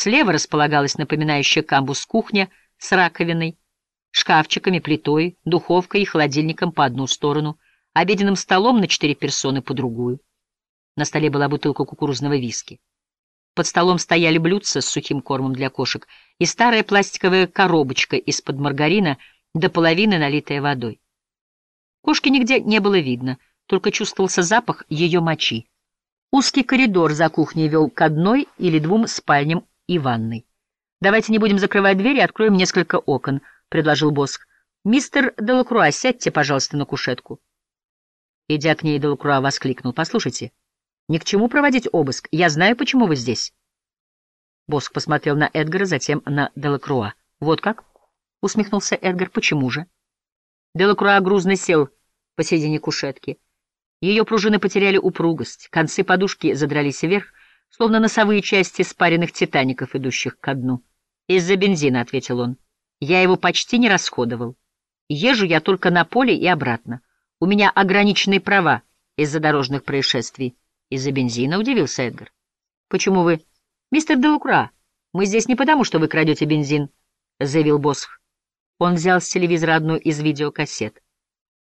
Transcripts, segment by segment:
Слева располагалась напоминающая камбус кухня с раковиной, шкафчиками, плитой, духовкой и холодильником по одну сторону, обеденным столом на четыре персоны по другую. На столе была бутылка кукурузного виски. Под столом стояли блюдца с сухим кормом для кошек и старая пластиковая коробочка из-под маргарина до половины налитая водой. Кошки нигде не было видно, только чувствовался запах ее мочи. Узкий коридор за кухней вел к одной или двум спальням и ванной. «Давайте не будем закрывать двери, откроем несколько окон», — предложил Босх. «Мистер Делакруа, сядьте, пожалуйста, на кушетку». Идя к ней, Делакруа воскликнул. «Послушайте, ни к чему проводить обыск. Я знаю, почему вы здесь». Босх посмотрел на Эдгара, затем на Делакруа. «Вот как?» — усмехнулся Эдгар. «Почему же?» Делакруа грузно сел посередине кушетки. Ее пружины потеряли упругость, концы подушки задрались вверх, словно носовые части спаренных титаников, идущих ко дну. «Из-за бензина», — ответил он. «Я его почти не расходовал. Езжу я только на поле и обратно. У меня ограниченные права из-за дорожных происшествий». «Из-за бензина?» — удивился Эдгар. «Почему вы...» «Мистер Делукра, мы здесь не потому, что вы крадете бензин», — заявил Босх. Он взял с телевизора одну из видеокассет.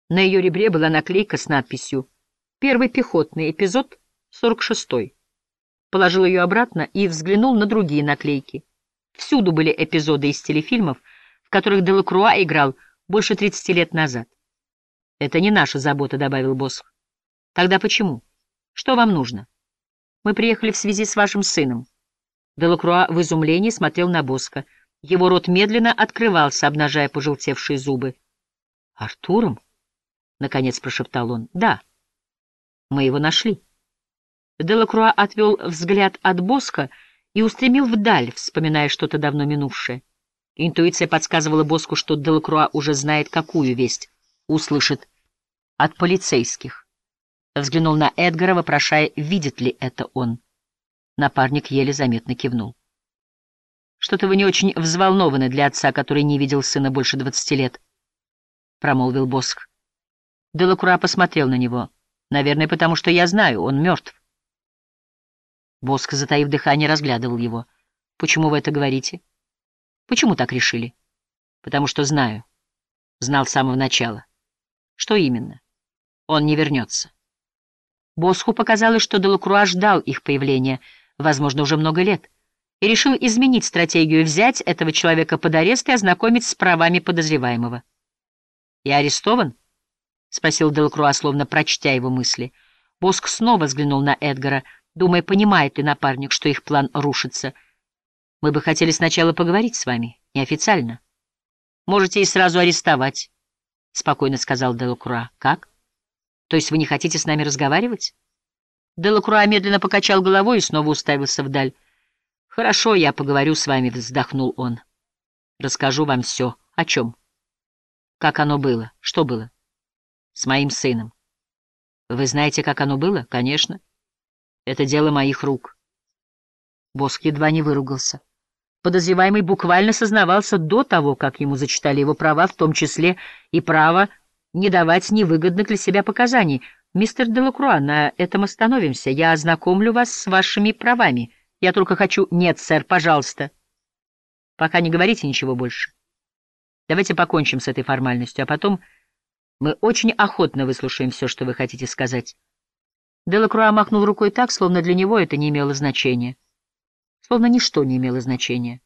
На ее ребре была наклейка с надписью «Первый пехотный, эпизод 46». Положил ее обратно и взглянул на другие наклейки. Всюду были эпизоды из телефильмов, в которых Делакруа играл больше 30 лет назад. «Это не наша забота», — добавил Босх. «Тогда почему?» Что вам нужно? Мы приехали в связи с вашим сыном. Делакруа в изумлении смотрел на Боска. Его рот медленно открывался, обнажая пожелтевшие зубы. «Артуром?» — наконец прошептал он. «Да. Мы его нашли». Делакруа отвел взгляд от Боска и устремил вдаль, вспоминая что-то давно минувшее. Интуиция подсказывала Боску, что Делакруа уже знает, какую весть услышит от полицейских. Взглянул на Эдгара, вопрошая, видит ли это он. Напарник еле заметно кивнул. «Что-то вы не очень взволнованы для отца, который не видел сына больше двадцати лет», — промолвил Босх. Делакура посмотрел на него. «Наверное, потому что я знаю, он мертв». Боск, затаив дыхание, разглядывал его. «Почему вы это говорите?» «Почему так решили?» «Потому что знаю. Знал с самого начала». «Что именно?» «Он не вернется». Босху показалось, что Делакруа ждал их появления, возможно, уже много лет, и решил изменить стратегию, взять этого человека под арест и ознакомить с правами подозреваемого. «Я арестован?» — спросил Делакруа, словно прочтя его мысли. Боск снова взглянул на Эдгара, думая, понимает ли напарник, что их план рушится. «Мы бы хотели сначала поговорить с вами, неофициально. Можете и сразу арестовать», — спокойно сказал Делакруа. «Как?» То есть вы не хотите с нами разговаривать? Делакруа медленно покачал головой и снова уставился вдаль. «Хорошо, я поговорю с вами», — вздохнул он. «Расскажу вам все. О чем?» «Как оно было? Что было?» «С моим сыном». «Вы знаете, как оно было?» «Конечно. Это дело моих рук». Боск едва не выругался. Подозреваемый буквально сознавался до того, как ему зачитали его права, в том числе и право не давать невыгодных для себя показаний. Мистер Делакруа, на этом остановимся. Я ознакомлю вас с вашими правами. Я только хочу... Нет, сэр, пожалуйста. Пока не говорите ничего больше. Давайте покончим с этой формальностью, а потом мы очень охотно выслушаем все, что вы хотите сказать. Делакруа махнул рукой так, словно для него это не имело значения. Словно ничто не имело значения.